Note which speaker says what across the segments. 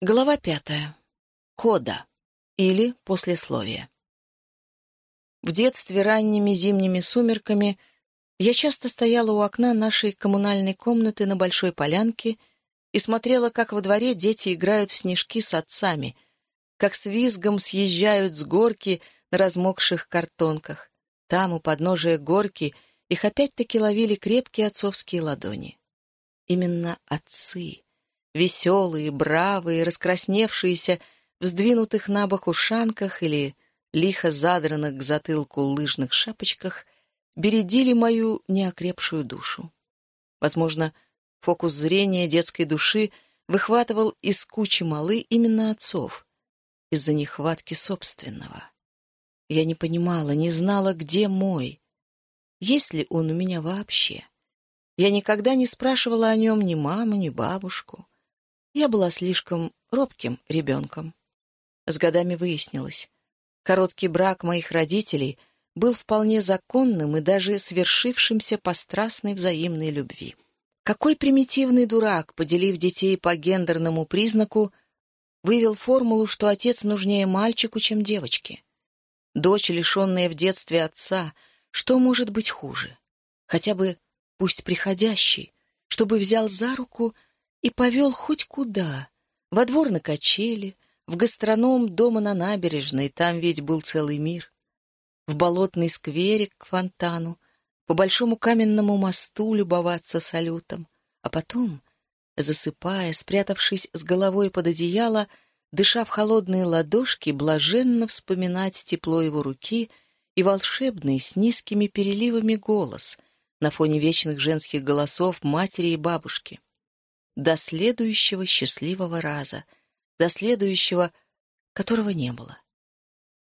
Speaker 1: Глава пятая. Кода. Или послесловие. В детстве ранними зимними сумерками я часто стояла у окна нашей коммунальной комнаты на Большой Полянке и смотрела, как во дворе дети играют в снежки с отцами, как с визгом съезжают с горки на размокших картонках. Там, у подножия горки, их опять-таки ловили крепкие отцовские ладони. Именно отцы веселые, бравые, раскрасневшиеся, в сдвинутых на бок ушанках или лихо задранных к затылку лыжных шапочках, бередили мою неокрепшую душу. Возможно, фокус зрения детской души выхватывал из кучи малы именно отцов, из-за нехватки собственного. Я не понимала, не знала, где мой. Есть ли он у меня вообще? Я никогда не спрашивала о нем ни маму, ни бабушку. Я была слишком робким ребенком. С годами выяснилось. Короткий брак моих родителей был вполне законным и даже свершившимся по страстной взаимной любви. Какой примитивный дурак, поделив детей по гендерному признаку, вывел формулу, что отец нужнее мальчику, чем девочке. Дочь, лишенная в детстве отца, что может быть хуже? Хотя бы, пусть приходящий, чтобы взял за руку — и повел хоть куда. Во двор на качели, в гастроном дома на набережной, там ведь был целый мир. В болотный скверик к фонтану, по большому каменному мосту любоваться салютом, а потом, засыпая, спрятавшись с головой под одеяло, дыша в холодные ладошки, блаженно вспоминать тепло его руки и волшебный с низкими переливами голос на фоне вечных женских голосов матери и бабушки до следующего счастливого раза, до следующего, которого не было.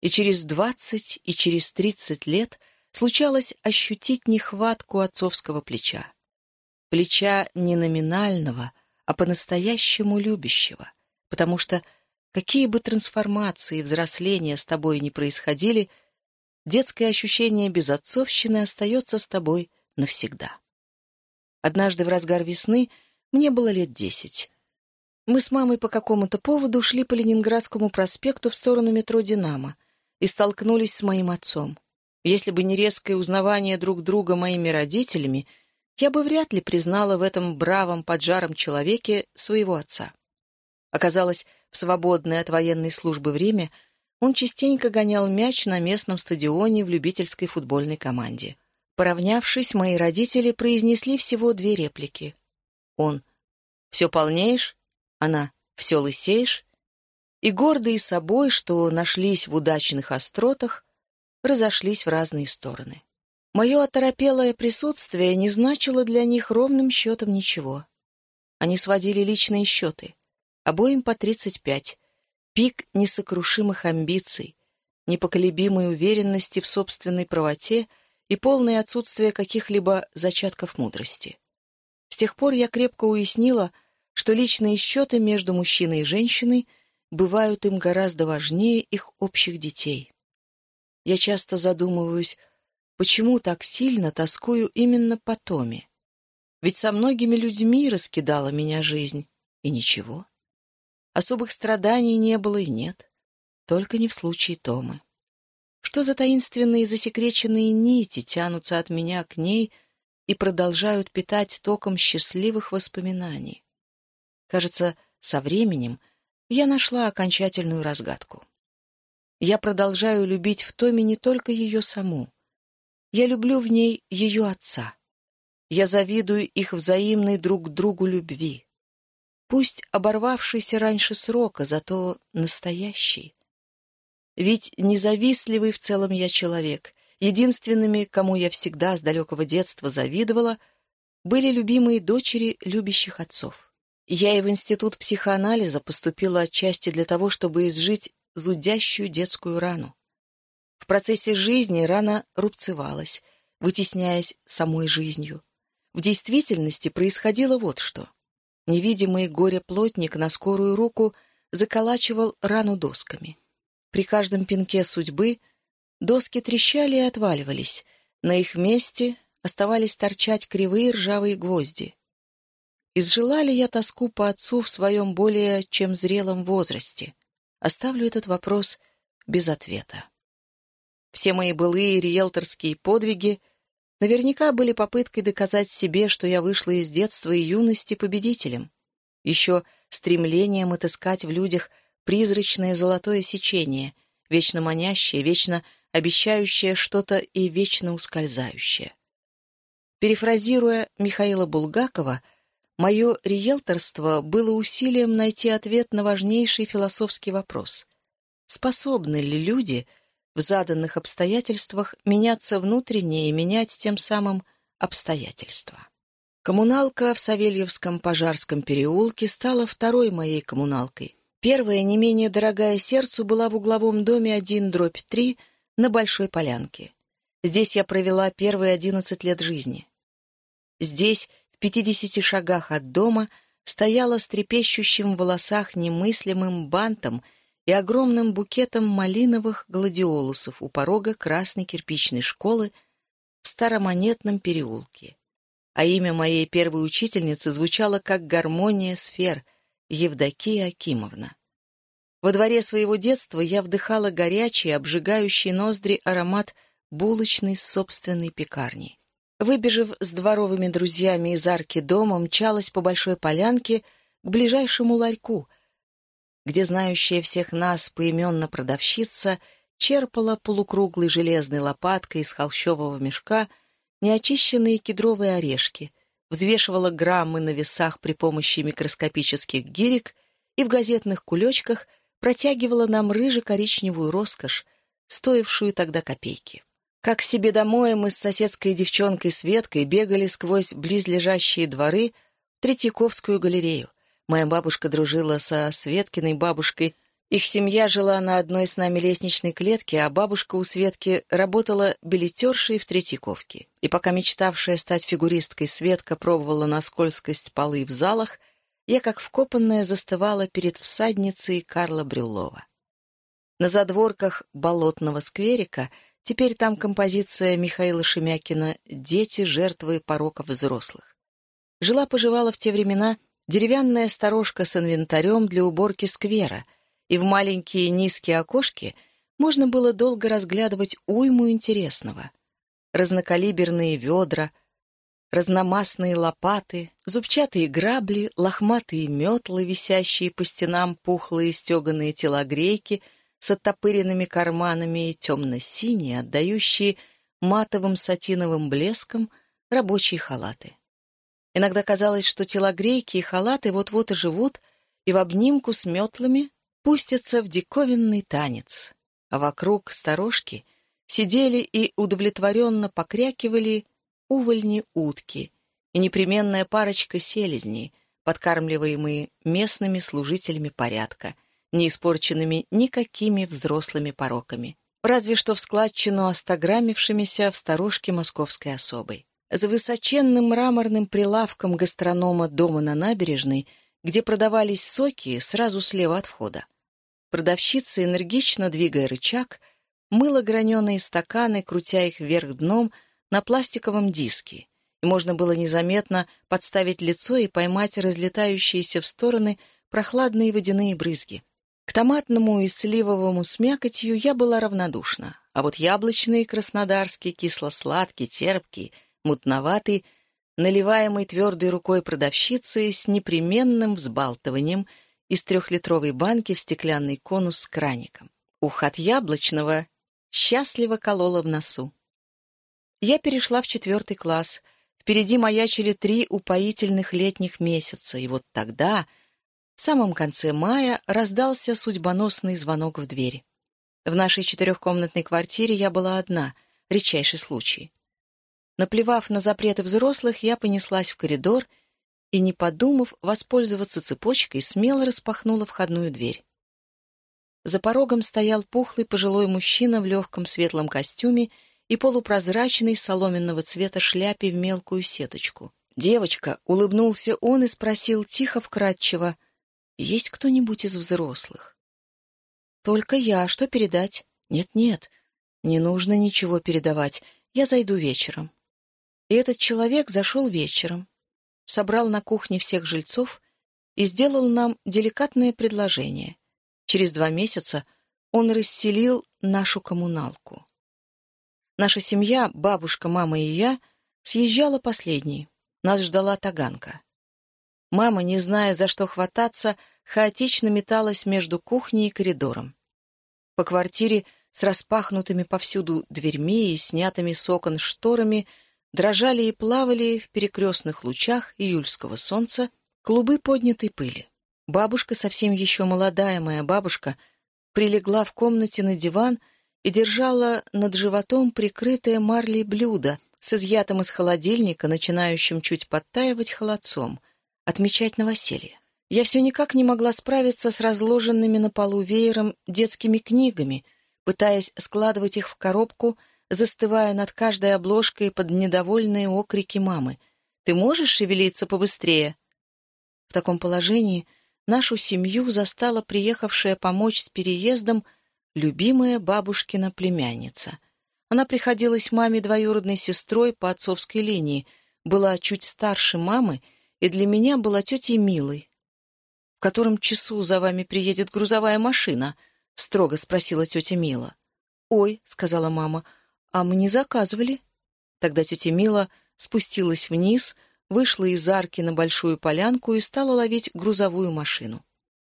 Speaker 1: И через двадцать, и через тридцать лет случалось ощутить нехватку отцовского плеча. Плеча не номинального, а по-настоящему любящего, потому что какие бы трансформации и взросления с тобой ни происходили, детское ощущение безотцовщины остается с тобой навсегда. Однажды в разгар весны — мне было лет десять. Мы с мамой по какому-то поводу шли по Ленинградскому проспекту в сторону метро «Динамо» и столкнулись с моим отцом. Если бы не резкое узнавание друг друга моими родителями, я бы вряд ли признала в этом бравом поджаром человеке своего отца. Оказалось, в свободное от военной службы время он частенько гонял мяч на местном стадионе в любительской футбольной команде. Поравнявшись, мои родители произнесли всего две реплики. Он «Все полнеешь?» Она «Все лысеешь?» И гордые собой, что нашлись в удачных остротах, разошлись в разные стороны. Мое оторопелое присутствие не значило для них ровным счетом ничего. Они сводили личные счеты, обоим по 35, пик несокрушимых амбиций, непоколебимой уверенности в собственной правоте и полное отсутствие каких-либо зачатков мудрости. С тех пор я крепко уяснила, что личные счеты между мужчиной и женщиной бывают им гораздо важнее их общих детей. Я часто задумываюсь, почему так сильно тоскую именно по Томе. Ведь со многими людьми раскидала меня жизнь, и ничего. Особых страданий не было и нет, только не в случае Томы. Что за таинственные засекреченные нити тянутся от меня к ней — и продолжают питать током счастливых воспоминаний. Кажется, со временем я нашла окончательную разгадку. Я продолжаю любить в Томе не только ее саму. Я люблю в ней ее отца. Я завидую их взаимной друг другу любви. Пусть оборвавшийся раньше срока, зато настоящий. Ведь независтливый в целом я человек, Единственными, кому я всегда с далекого детства завидовала, были любимые дочери любящих отцов. Я и в институт психоанализа поступила отчасти для того, чтобы изжить зудящую детскую рану. В процессе жизни рана рубцевалась, вытесняясь самой жизнью. В действительности происходило вот что. Невидимый горе-плотник на скорую руку заколачивал рану досками. При каждом пинке судьбы — Доски трещали и отваливались. На их месте оставались торчать кривые ржавые гвозди. Изжила ли я тоску по отцу в своем более чем зрелом возрасте? Оставлю этот вопрос без ответа. Все мои былые риэлторские подвиги наверняка были попыткой доказать себе, что я вышла из детства и юности победителем. Еще стремлением отыскать в людях призрачное золотое сечение, вечно манящее, вечно обещающее что-то и вечно ускользающее. Перефразируя Михаила Булгакова, мое риэлторство было усилием найти ответ на важнейший философский вопрос. Способны ли люди в заданных обстоятельствах меняться внутренне и менять тем самым обстоятельства? Коммуналка в Савельевском пожарском переулке стала второй моей коммуналкой. Первая, не менее дорогая сердцу, была в угловом доме 1 дробь 3 на Большой Полянке. Здесь я провела первые одиннадцать лет жизни. Здесь, в пятидесяти шагах от дома, стояла с трепещущим в волосах немыслимым бантом и огромным букетом малиновых гладиолусов у порога красной кирпичной школы в Старомонетном переулке. А имя моей первой учительницы звучало как гармония сфер — Евдокия Акимовна. Во дворе своего детства я вдыхала горячий, обжигающий ноздри аромат булочной собственной пекарни. Выбежав с дворовыми друзьями из арки дома, мчалась по большой полянке к ближайшему ларьку, где знающая всех нас поименно продавщица черпала полукруглой железной лопаткой из холщового мешка неочищенные кедровые орешки, взвешивала граммы на весах при помощи микроскопических гирек и в газетных кулечках протягивала нам рыже-коричневую роскошь, стоившую тогда копейки. Как себе домой мы с соседской девчонкой Светкой бегали сквозь близлежащие дворы Третьяковскую галерею. Моя бабушка дружила со Светкиной бабушкой. Их семья жила на одной с нами лестничной клетке, а бабушка у Светки работала билетершей в Третьяковке. И пока мечтавшая стать фигуристкой Светка пробовала на скользкость полы в залах, я, как вкопанная, застывала перед всадницей Карла Брюллова. На задворках болотного скверика теперь там композиция Михаила Шемякина «Дети, жертвы пороков взрослых». Жила-поживала в те времена деревянная сторожка с инвентарем для уборки сквера, и в маленькие низкие окошки можно было долго разглядывать уйму интересного. Разнокалиберные ведра — разномастные лопаты, зубчатые грабли, лохматые метлы, висящие по стенам пухлые стеганые телогрейки с оттопыренными карманами и темно-синие, отдающие матовым сатиновым блеском рабочие халаты. Иногда казалось, что телогрейки и халаты вот-вот и живут, и в обнимку с метлами пустятся в диковинный танец, а вокруг сторожки сидели и удовлетворенно покрякивали увольни-утки и непременная парочка селезней, подкармливаемые местными служителями порядка, не испорченными никакими взрослыми пороками, разве что в складчину остаграмившимися в сторожке московской особой. За высоченным мраморным прилавком гастронома дома на набережной, где продавались соки, сразу слева от входа. Продавщица, энергично двигая рычаг, мыла граненые стаканы, крутя их вверх дном — на пластиковом диске, и можно было незаметно подставить лицо и поймать разлетающиеся в стороны прохладные водяные брызги. К томатному и сливовому с мякотью я была равнодушна, а вот яблочный, краснодарский, кисло-сладкий, терпкий, мутноватый, наливаемый твердой рукой продавщицы с непременным взбалтыванием из трехлитровой банки в стеклянный конус с краником. Ух, от яблочного счастливо колола в носу. Я перешла в четвертый класс. Впереди маячили три упоительных летних месяца, и вот тогда, в самом конце мая, раздался судьбоносный звонок в дверь. В нашей четырехкомнатной квартире я была одна, редчайший случай. Наплевав на запреты взрослых, я понеслась в коридор и, не подумав воспользоваться цепочкой, смело распахнула входную дверь. За порогом стоял пухлый пожилой мужчина в легком светлом костюме и полупрозрачной соломенного цвета шляпе в мелкую сеточку. «Девочка», — улыбнулся он и спросил тихо, вкратчиво, «Есть кто-нибудь из взрослых?» «Только я. Что передать?» «Нет-нет, не нужно ничего передавать. Я зайду вечером». И этот человек зашел вечером. собрал на кухне всех жильцов и сделал нам деликатное предложение. Через два месяца он расселил нашу коммуналку. Наша семья, бабушка, мама и я, съезжала последней. Нас ждала таганка. Мама, не зная, за что хвататься, хаотично металась между кухней и коридором. По квартире с распахнутыми повсюду дверьми и снятыми с окон шторами дрожали и плавали в перекрестных лучах июльского солнца клубы поднятой пыли. Бабушка, совсем еще молодая моя бабушка, прилегла в комнате на диван и держала над животом прикрытое марлей блюдо с изъятым из холодильника, начинающим чуть подтаивать холодцом, отмечать новоселье. Я все никак не могла справиться с разложенными на полу веером детскими книгами, пытаясь складывать их в коробку, застывая над каждой обложкой под недовольные окрики мамы. «Ты можешь шевелиться побыстрее?» В таком положении нашу семью застала приехавшая помочь с переездом любимая бабушкина племянница. Она приходилась маме двоюродной сестрой по отцовской линии, была чуть старше мамы и для меня была тетей Милой, «В котором часу за вами приедет грузовая машина?» — строго спросила тетя Мила. «Ой», — сказала мама, — «а мы не заказывали». Тогда тетя Мила спустилась вниз, вышла из арки на большую полянку и стала ловить грузовую машину.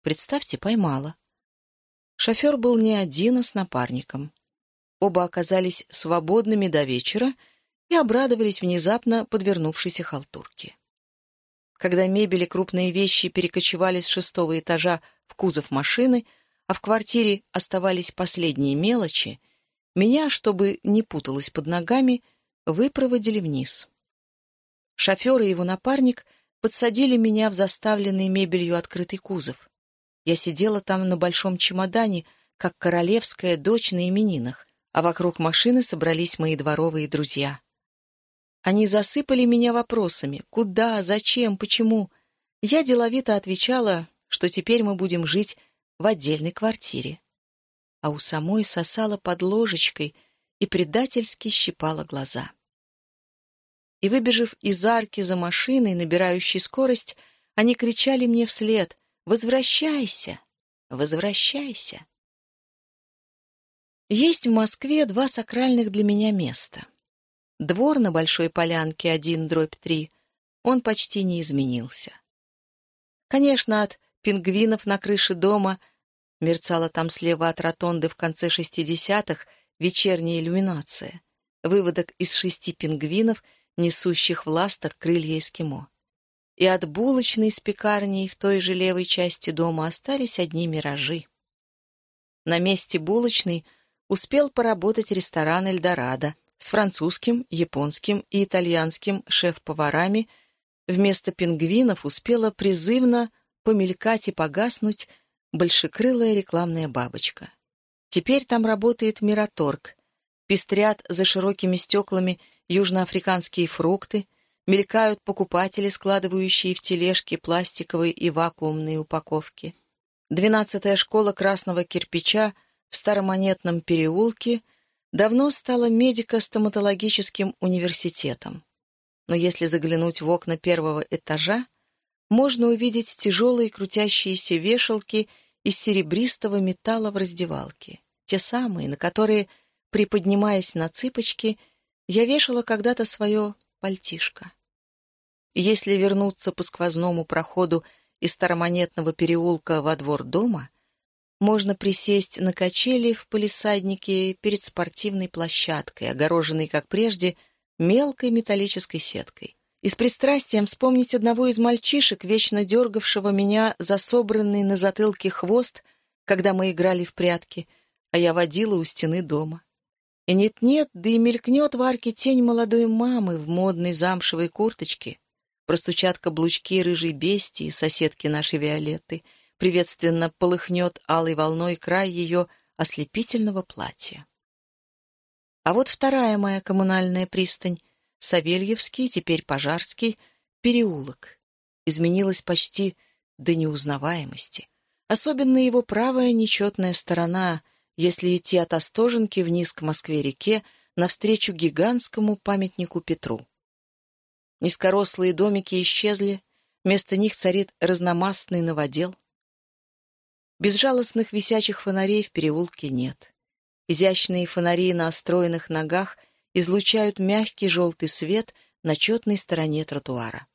Speaker 1: Представьте, поймала. Шофер был не один, а с напарником. Оба оказались свободными до вечера и обрадовались внезапно подвернувшейся халтурке. Когда мебель и крупные вещи перекочевали с шестого этажа в кузов машины, а в квартире оставались последние мелочи, меня, чтобы не путалось под ногами, выпроводили вниз. Шофер и его напарник подсадили меня в заставленный мебелью открытый кузов. Я сидела там на большом чемодане, как королевская дочь на именинах, а вокруг машины собрались мои дворовые друзья. Они засыпали меня вопросами «Куда? Зачем? Почему?» Я деловито отвечала, что теперь мы будем жить в отдельной квартире. А у самой сосала под ложечкой и предательски щипала глаза. И, выбежав из арки за машиной, набирающей скорость, они кричали мне вслед «Возвращайся! Возвращайся!» Есть в Москве два сакральных для меня места — Двор на Большой Полянке один дробь три, он почти не изменился. Конечно, от пингвинов на крыше дома мерцала там слева от ротонды в конце шестидесятых вечерняя иллюминация, выводок из шести пингвинов, несущих в ластах крылья эскимо. И от булочной с пекарней в той же левой части дома остались одни миражи. На месте булочной успел поработать ресторан «Эльдорадо», с французским, японским и итальянским шеф-поварами вместо пингвинов успела призывно помелькать и погаснуть большекрылая рекламная бабочка. Теперь там работает Мираторг, пестрят за широкими стеклами южноафриканские фрукты, мелькают покупатели, складывающие в тележки пластиковые и вакуумные упаковки. Двенадцатая школа красного кирпича в Старомонетном переулке — давно стала медико-стоматологическим университетом. Но если заглянуть в окна первого этажа, можно увидеть тяжелые крутящиеся вешалки из серебристого металла в раздевалке. Те самые, на которые, приподнимаясь на цыпочки, я вешала когда-то свое пальтишко. Если вернуться по сквозному проходу из старомонетного переулка во двор дома, можно присесть на качели в палисаднике перед спортивной площадкой, огороженной, как прежде, мелкой металлической сеткой. И с пристрастием вспомнить одного из мальчишек, вечно дергавшего меня за собранный на затылке хвост, когда мы играли в прятки, а я водила у стены дома. И нет-нет, да и мелькнет в арке тень молодой мамы в модной замшевой курточке, простучат каблучки рыжей бестии, соседки нашей Виолетты — приветственно полыхнет алой волной край ее ослепительного платья. А вот вторая моя коммунальная пристань, Савельевский, теперь Пожарский, переулок. Изменилась почти до неузнаваемости. Особенно его правая нечетная сторона, если идти от Остоженки вниз к Москве-реке навстречу гигантскому памятнику Петру. Низкорослые домики исчезли, вместо них царит разномастный новодел. Безжалостных висячих фонарей в переулке нет. Изящные фонари на остроенных ногах излучают мягкий желтый свет на четной стороне тротуара.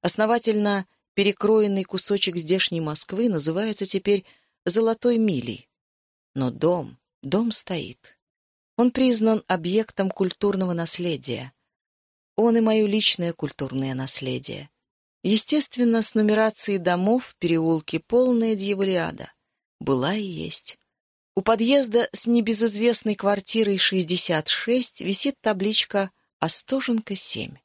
Speaker 1: Основательно перекроенный кусочек здешней Москвы называется теперь «золотой милей». Но дом, дом стоит. Он признан объектом культурного наследия. Он и мое личное культурное наследие. Естественно, с нумерацией домов в переулке полная дьяволиада. Была и есть. У подъезда с небезызвестной квартирой 66 висит табличка «Остоженка 7»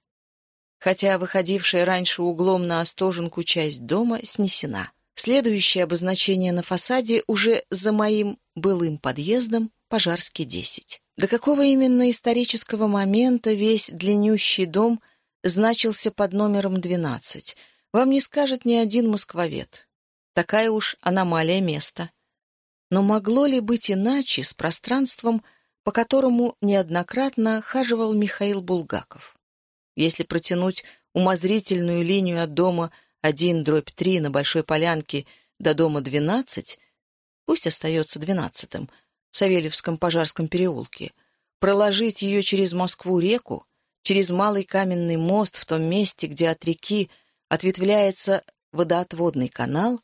Speaker 1: хотя выходившая раньше углом на Остоженку часть дома снесена. Следующее обозначение на фасаде уже за моим былым подъездом Пожарский 10. До какого именно исторического момента весь длиннющий дом значился под номером 12, вам не скажет ни один москвовед. Такая уж аномалия места. Но могло ли быть иначе с пространством, по которому неоднократно хаживал Михаил Булгаков? Если протянуть умозрительную линию от дома 1 дробь 3 на Большой Полянке до дома 12, пусть остается двенадцатым, в Савельевском Пожарском переулке, проложить ее через Москву-реку, через Малый Каменный мост в том месте, где от реки ответвляется водоотводный канал,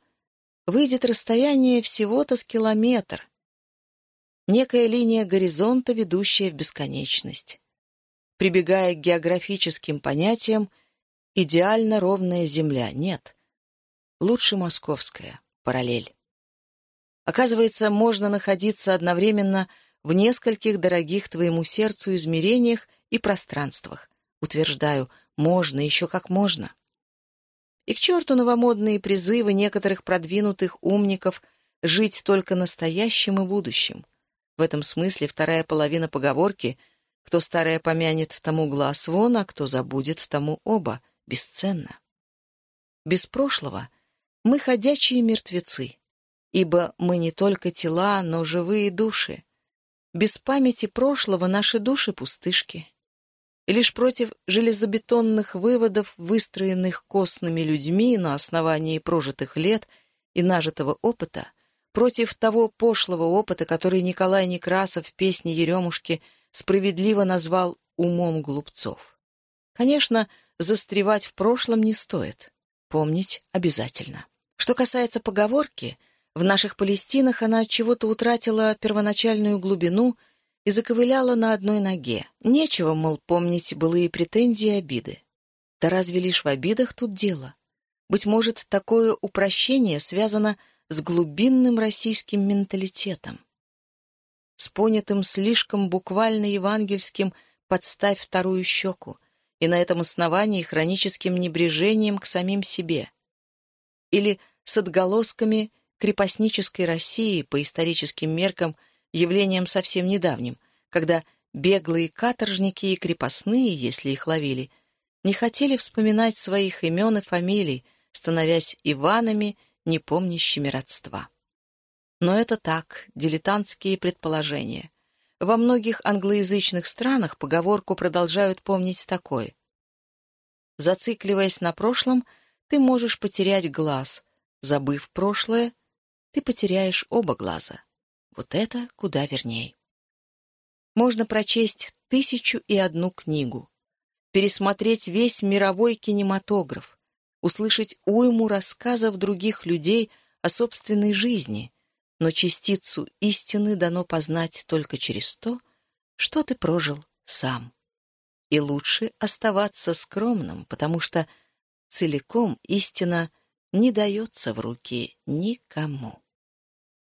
Speaker 1: выйдет расстояние всего-то с километр. Некая линия горизонта, ведущая в бесконечность прибегая к географическим понятиям, идеально ровная Земля. Нет. Лучше московская, параллель. Оказывается, можно находиться одновременно в нескольких дорогих твоему сердцу измерениях и пространствах. Утверждаю, можно, еще как можно. И к черту новомодные призывы некоторых продвинутых умников жить только настоящим и будущим. В этом смысле вторая половина поговорки — кто старое помянет, тому глаз вон, а кто забудет, тому оба. Бесценно. Без прошлого мы ходячие мертвецы, ибо мы не только тела, но живые души. Без памяти прошлого наши души пустышки. И лишь против железобетонных выводов, выстроенных костными людьми на основании прожитых лет и нажитого опыта, против того пошлого опыта, который Николай Некрасов в песне «Еремушки» справедливо назвал умом глупцов. Конечно, застревать в прошлом не стоит. Помнить обязательно. Что касается поговорки, в наших Палестинах она от чего-то утратила первоначальную глубину и заковыляла на одной ноге. Нечего, мол, помнить былые претензии и обиды. Да разве лишь в обидах тут дело? Быть может, такое упрощение связано с глубинным российским менталитетом с понятым слишком буквально евангельским «подставь вторую щеку» и на этом основании хроническим небрежением к самим себе. Или с отголосками крепостнической России по историческим меркам явлением совсем недавним, когда беглые каторжники и крепостные, если их ловили, не хотели вспоминать своих имен и фамилий, становясь Иванами, не помнящими родства. Но это так, дилетантские предположения. Во многих англоязычных странах поговорку продолжают помнить такой. Зацикливаясь на прошлом, ты можешь потерять глаз. Забыв прошлое, ты потеряешь оба глаза. Вот это куда верней. Можно прочесть тысячу и одну книгу, пересмотреть весь мировой кинематограф, услышать уйму рассказов других людей о собственной жизни, но частицу истины дано познать только через то, что ты прожил сам. И лучше оставаться скромным, потому что целиком истина не дается в руки никому.